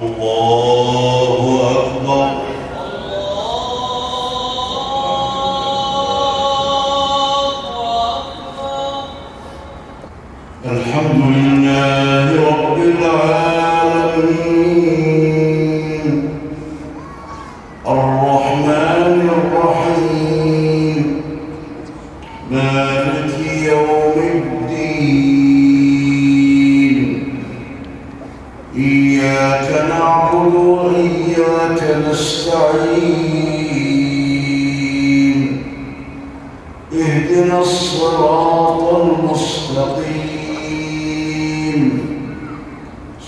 我。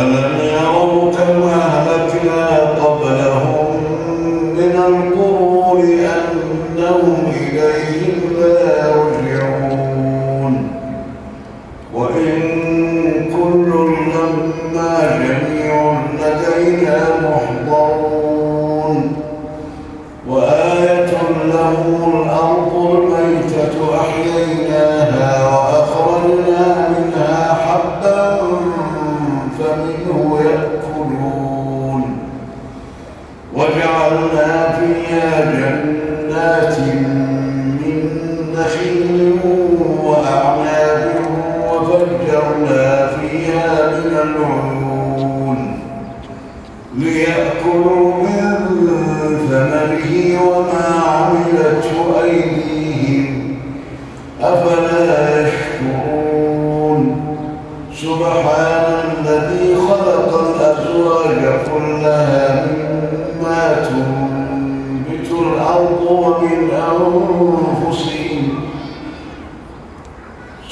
أَمَنْ يروا كما أهلكنا قبلهم من القرون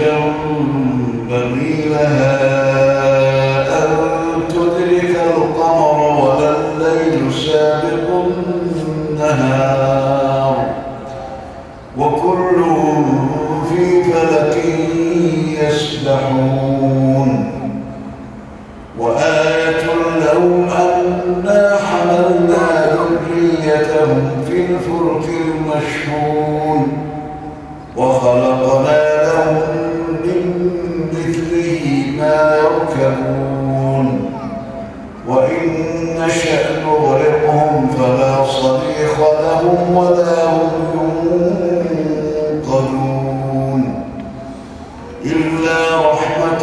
ينبغي لها لهم ولا هم ينقلون. إلا رحمة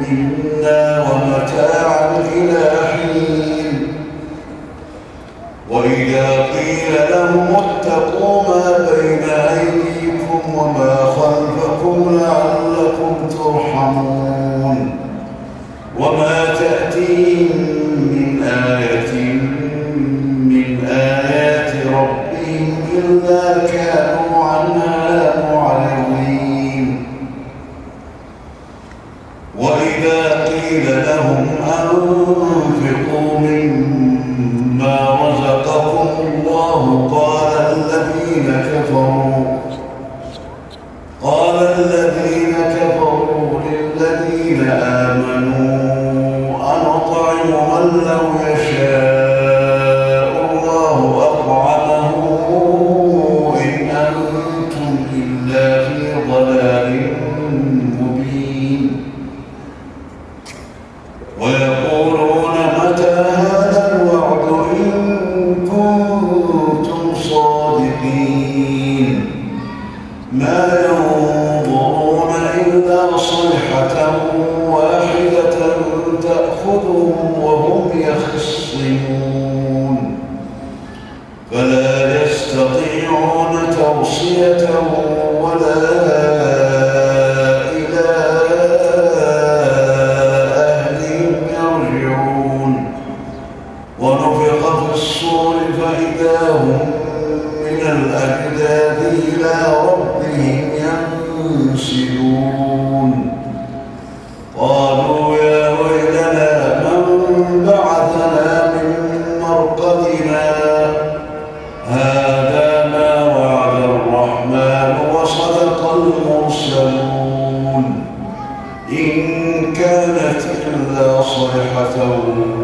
منا ومتاعا إلى حين. وإذا قيل لهم اتقوا ما بين أيديكم وما خلفكم لعلكم ترحمون. وما تأتيهم أعطاكم الله قال يخصمون فلا يستطيعون توصية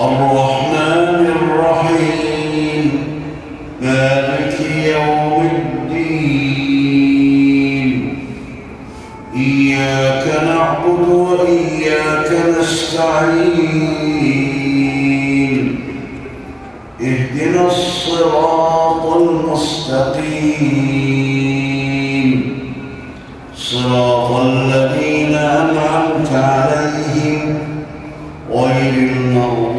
الرحمن الرحيم. مالك يوم الدين. إياك نعبد وإياك نستعين. اهدنا الصراط المستقيم. صراط الذين أنعمت عليهم ويل المغضوب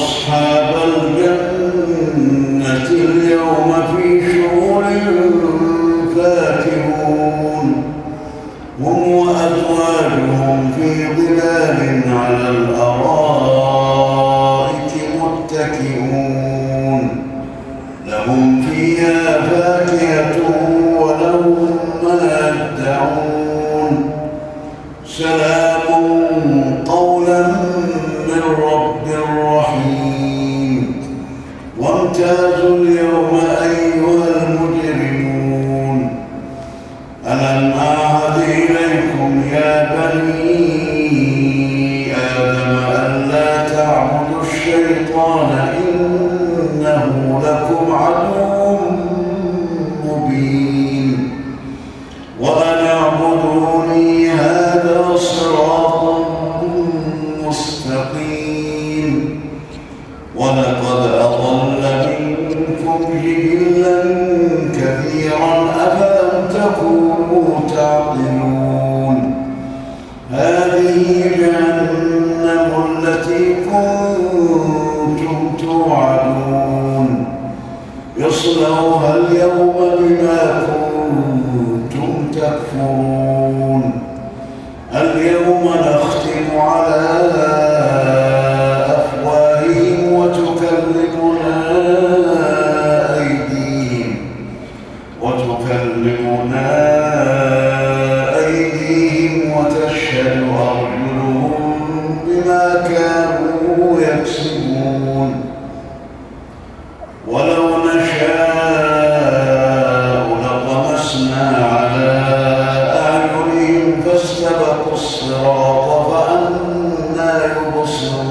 أصحاب فاستبقوا الصراط فأنا يبصرون.